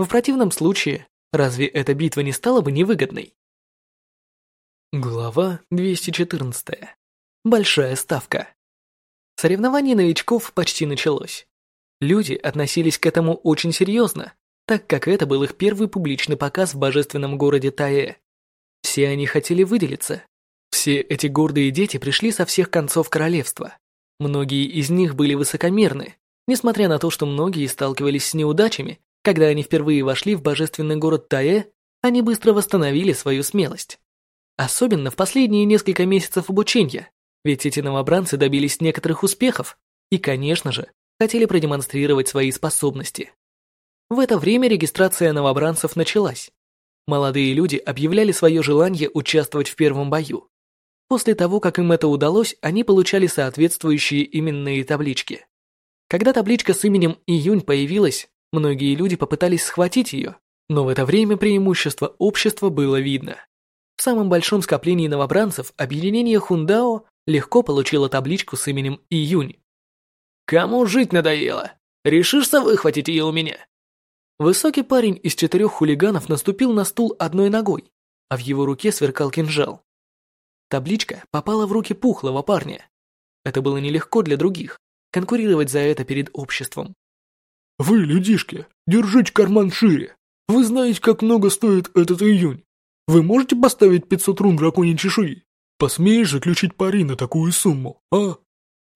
В противном случае, разве эта битва не стала бы невыгодной? Глава 214. Большая ставка. Соревнование новичков почти началось. Люди относились к этому очень серьезно, так как это был их первый публичный показ в божественном городе Таэ. Все они хотели выделиться. Все эти гордые дети пришли со всех концов королевства. Многие из них были высокомерны, несмотря на то, что многие сталкивались с неудачами, когда они впервые вошли в божественный город Таэ, они быстро восстановили свою смелость. Особенно в последние несколько месяцев обучения, ведь эти новобранцы добились некоторых успехов и, конечно же, хотели продемонстрировать свои способности. В это время регистрация новобранцев началась. Молодые люди объявляли свое желание участвовать в первом бою. После того, как им это удалось, они получали соответствующие именные таблички. Когда табличка с именем Июнь появилась, многие люди попытались схватить ее, но в это время преимущество общества было видно. В самом большом скоплении новобранцев объединение Хундао легко получило табличку с именем Июнь. «Кому жить надоело? Решишься выхватить ее у меня?» Высокий парень из четырех хулиганов наступил на стул одной ногой, а в его руке сверкал кинжал. Табличка попала в руки пухлого парня. Это было нелегко для других, конкурировать за это перед обществом. «Вы, людишки, держите карман шире. Вы знаете, как много стоит этот июнь. Вы можете поставить 500 рун драконьей чешуи? Посмеешь заключить пари на такую сумму, а?»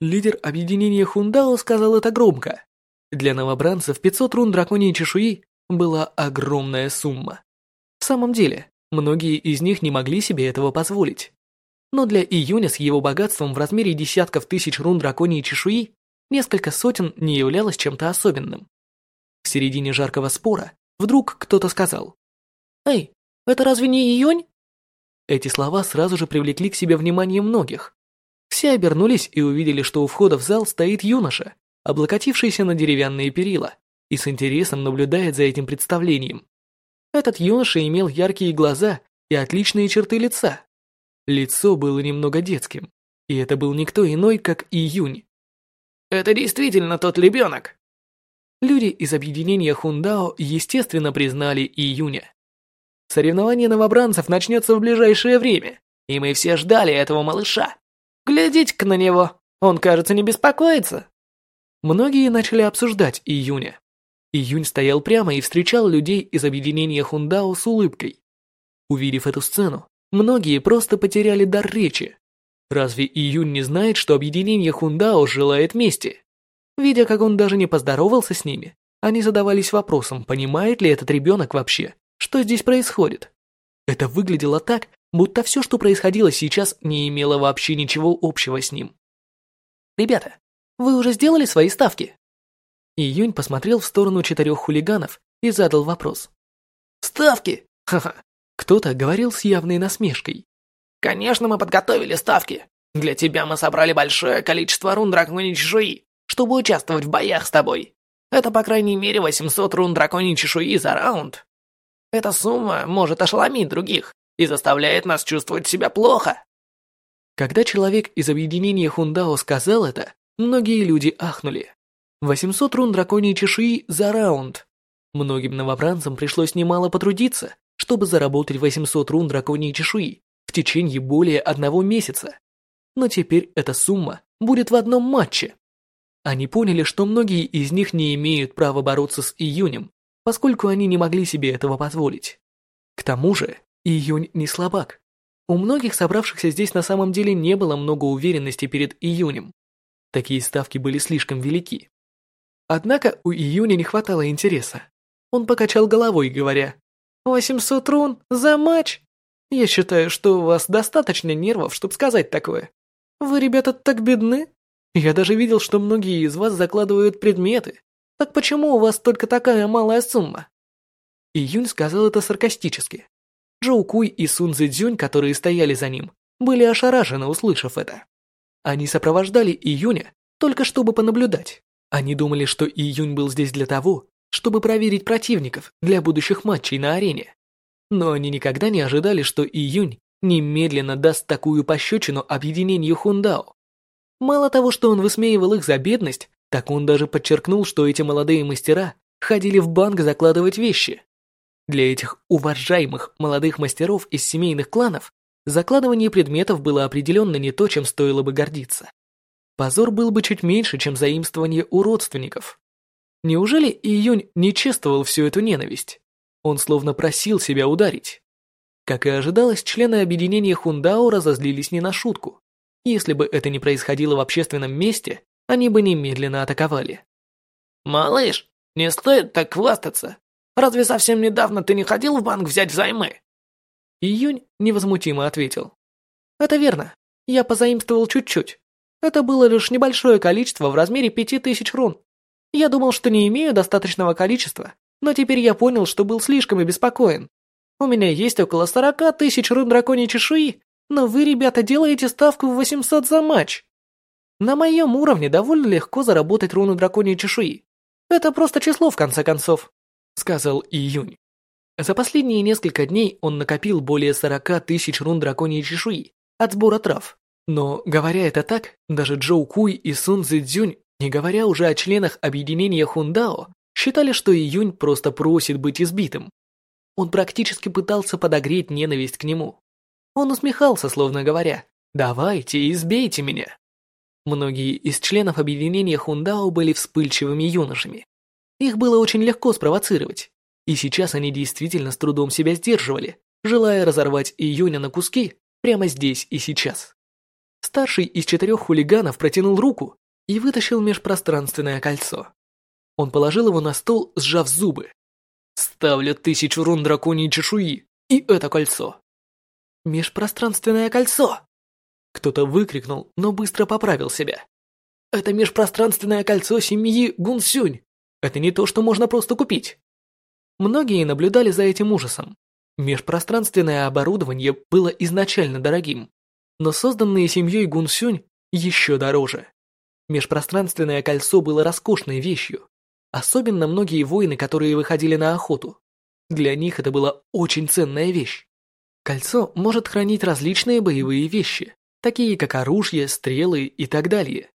Лидер объединения Хундао сказал это громко. Для новобранцев 500 рун драконьей чешуи была огромная сумма. В самом деле, многие из них не могли себе этого позволить. Но для июня с его богатством в размере десятков тысяч рун драконьей чешуи несколько сотен не являлось чем-то особенным. Середине жаркого спора вдруг кто-то сказал «Эй, это разве не июнь?» Эти слова сразу же привлекли к себе внимание многих. Все обернулись и увидели, что у входа в зал стоит юноша, облокотившийся на деревянные перила, и с интересом наблюдает за этим представлением. Этот юноша имел яркие глаза и отличные черты лица. Лицо было немного детским, и это был никто иной, как Июнь. «Это действительно тот ребенок!» Люди из объединения Хундао, естественно, признали Июня. Соревнование новобранцев начнется в ближайшее время, и мы все ждали этого малыша. Глядите-ка на него, он, кажется, не беспокоится. Многие начали обсуждать Июня. Июнь стоял прямо и встречал людей из объединения Хундао с улыбкой. Увидев эту сцену, многие просто потеряли дар речи. Разве Июнь не знает, что объединение Хундао желает мести? Видя, как он даже не поздоровался с ними, они задавались вопросом, понимает ли этот ребенок вообще, что здесь происходит. Это выглядело так, будто все, что происходило сейчас, не имело вообще ничего общего с ним. «Ребята, вы уже сделали свои ставки?» Июнь посмотрел в сторону четырех хулиганов и задал вопрос. «Ставки? Ха-ха!» Кто-то говорил с явной насмешкой. «Конечно, мы подготовили ставки. Для тебя мы собрали большое количество рун драконьей чешуи, чтобы участвовать в боях с тобой. Это по крайней мере 800 рун драконьей чешуи за раунд. Эта сумма может ошеломить других и заставляет нас чувствовать себя плохо. Когда человек из объединения Хундао сказал это, многие люди ахнули. 800 рун драконьей чешуи за раунд. Многим новобранцам пришлось немало потрудиться, чтобы заработать 800 рун драконьей чешуи в течение более одного месяца. Но теперь эта сумма будет в одном матче. Они поняли, что многие из них не имеют права бороться с июнем, поскольку они не могли себе этого позволить. К тому же, июнь не слабак. У многих собравшихся здесь на самом деле не было много уверенности перед июнем. Такие ставки были слишком велики. Однако у июня не хватало интереса. Он покачал головой, говоря, «800 рун за матч? Я считаю, что у вас достаточно нервов, чтобы сказать такое. Вы, ребята, так бедны. Я даже видел, что многие из вас закладывают предметы, так почему у вас только такая малая сумма? Июнь сказал это саркастически. Джоу Куй и Сун Цзюнь, которые стояли за ним, были ошарашены, услышав это. Они сопровождали Июня только чтобы понаблюдать. Они думали, что Июнь был здесь для того, чтобы проверить противников для будущих матчей на арене. Но они никогда не ожидали, что Июнь немедленно даст такую пощечину объединению Хундао. Мало того, что он высмеивал их за бедность, так он даже подчеркнул, что эти молодые мастера ходили в банк закладывать вещи. Для этих уважаемых молодых мастеров из семейных кланов закладывание предметов было определенно не то, чем стоило бы гордиться. Позор был бы чуть меньше, чем заимствование у родственников. Неужели Июнь не чествовал всю эту ненависть? Он словно просил себя ударить. Как и ожидалось, члены объединения Хундао разозлились не на шутку. Если бы это не происходило в общественном месте, они бы немедленно атаковали. «Малыш, не стоит так хвастаться. Разве совсем недавно ты не ходил в банк взять взаймы?» Июнь невозмутимо ответил. «Это верно. Я позаимствовал чуть-чуть. Это было лишь небольшое количество в размере пяти тысяч рун. Я думал, что не имею достаточного количества, но теперь я понял, что был слишком обеспокоен. У меня есть около сорока тысяч рун драконьей чешуи, но вы, ребята, делаете ставку в 800 за матч. На моем уровне довольно легко заработать руну драконьей чешуи. Это просто число, в конце концов», — сказал Июнь. За последние несколько дней он накопил более 40 тысяч рун драконьей чешуи от сбора трав. Но, говоря это так, даже Джоу Куй и Сун Цзюнь, не говоря уже о членах объединения Хундао, считали, что Июнь просто просит быть избитым. Он практически пытался подогреть ненависть к нему. Он усмехался, словно говоря, «Давайте, избейте меня». Многие из членов объединения Хундао были вспыльчивыми юношами. Их было очень легко спровоцировать, и сейчас они действительно с трудом себя сдерживали, желая разорвать Июня на куски прямо здесь и сейчас. Старший из четырех хулиганов протянул руку и вытащил межпространственное кольцо. Он положил его на стол, сжав зубы. «Ставлю тысячу рун драконьей чешуи и это кольцо». «Межпространственное кольцо!» Кто-то выкрикнул, но быстро поправил себя. «Это межпространственное кольцо семьи Гунсюнь. Это не то, что можно просто купить». Многие наблюдали за этим ужасом. Межпространственное оборудование было изначально дорогим, но созданные семьей Гунсюнь еще дороже. Межпространственное кольцо было роскошной вещью, особенно многие воины, которые выходили на охоту. Для них это была очень ценная вещь. Кольцо может хранить различные боевые вещи, такие как оружие, стрелы и так далее.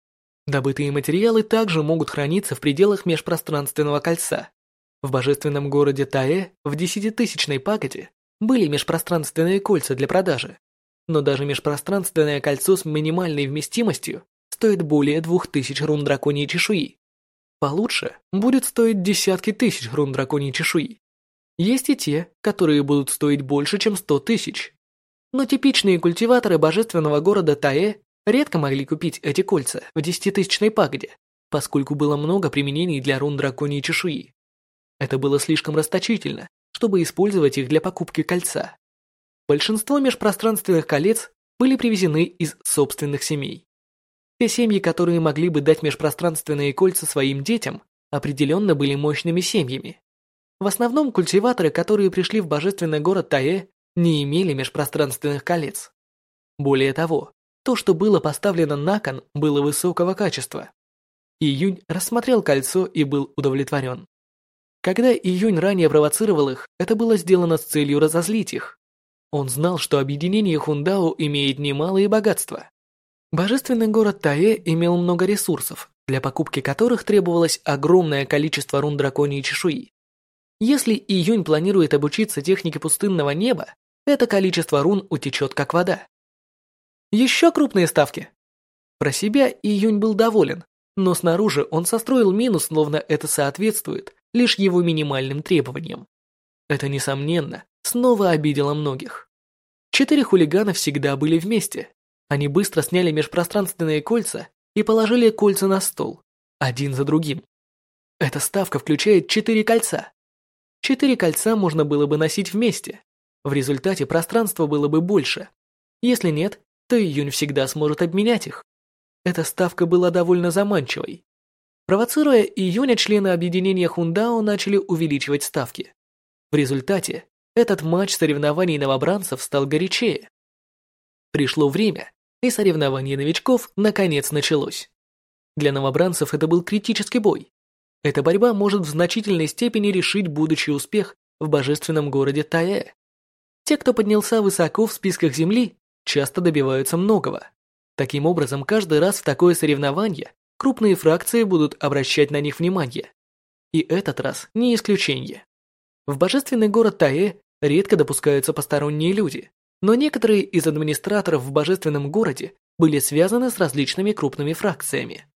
Добытые материалы также могут храниться в пределах межпространственного кольца. В божественном городе Таэ в десятитысячной пакете были межпространственные кольца для продажи. Но даже межпространственное кольцо с минимальной вместимостью стоит более двух тысяч рун драконьей чешуи. Получше будет стоить десятки тысяч рун драконьей чешуи. Есть и те, которые будут стоить больше, чем сто тысяч. Но типичные культиваторы божественного города Таэ редко могли купить эти кольца в десятитысячной пагоде, поскольку было много применений для рун драконьей чешуи. Это было слишком расточительно, чтобы использовать их для покупки кольца. Большинство межпространственных колец были привезены из собственных семей. Те семьи, которые могли бы дать межпространственные кольца своим детям, определенно были мощными семьями. В основном культиваторы, которые пришли в божественный город Таэ, не имели межпространственных колец. Более того, то, что было поставлено на кон, было высокого качества. Июнь рассмотрел кольцо и был удовлетворен. Когда Июнь ранее провоцировал их, это было сделано с целью разозлить их. Он знал, что объединение Хундао имеет немалые богатства. Божественный город Таэ имел много ресурсов, для покупки которых требовалось огромное количество рун драконьей чешуи. Если Июнь планирует обучиться технике пустынного неба, это количество рун утечет как вода. Еще крупные ставки. Про себя Июнь был доволен, но снаружи он состроил минус, словно это соответствует лишь его минимальным требованиям. Это, несомненно, снова обидело многих. Четыре хулигана всегда были вместе, они быстро сняли межпространственные кольца и положили кольца на стол, один за другим. Эта ставка включает четыре кольца. Четыре кольца можно было бы носить вместе. В результате пространства было бы больше. Если нет, то Июнь всегда сможет обменять их. Эта ставка была довольно заманчивой. Провоцируя Июня, члены объединения Хундао начали увеличивать ставки. В результате этот матч соревнований новобранцев стал горячее. Пришло время, и соревнование новичков наконец началось. Для новобранцев это был критический бой. Эта борьба может в значительной степени решить будущий успех в божественном городе Таэ. Те, кто поднялся высоко в списках Земли, часто добиваются многого. Таким образом, каждый раз в такое соревнование крупные фракции будут обращать на них внимание. И этот раз не исключение. В божественный город Таэ редко допускаются посторонние люди, но некоторые из администраторов в божественном городе были связаны с различными крупными фракциями.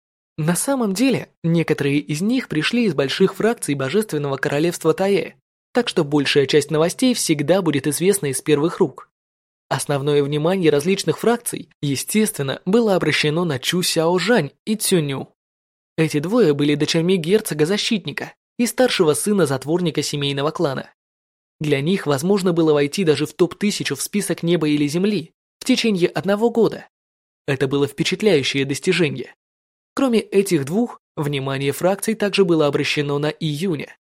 На самом деле, некоторые из них пришли из больших фракций Божественного Королевства Таэ, так что большая часть новостей всегда будет известна из первых рук. Основное внимание различных фракций, естественно, было обращено на Чу Сяо Жань и Цюню. Эти двое были дочерьми герцога-защитника и старшего сына затворника семейного клана. Для них возможно было войти даже в топ-1000 в список неба или земли в течение одного года. Это было впечатляющее достижение. Кроме этих двух, внимание фракций также было обращено на Июня.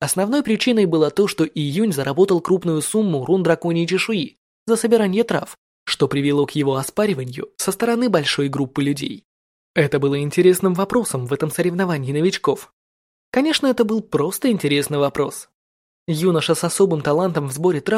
Основной причиной было то, что Июнь заработал крупную сумму рун драконьей чешуи за собирание трав, что привело к его оспариванию со стороны большой группы людей. Это было интересным вопросом в этом соревновании новичков. Конечно, это был просто интересный вопрос. Юноша с особым талантом в сборе трав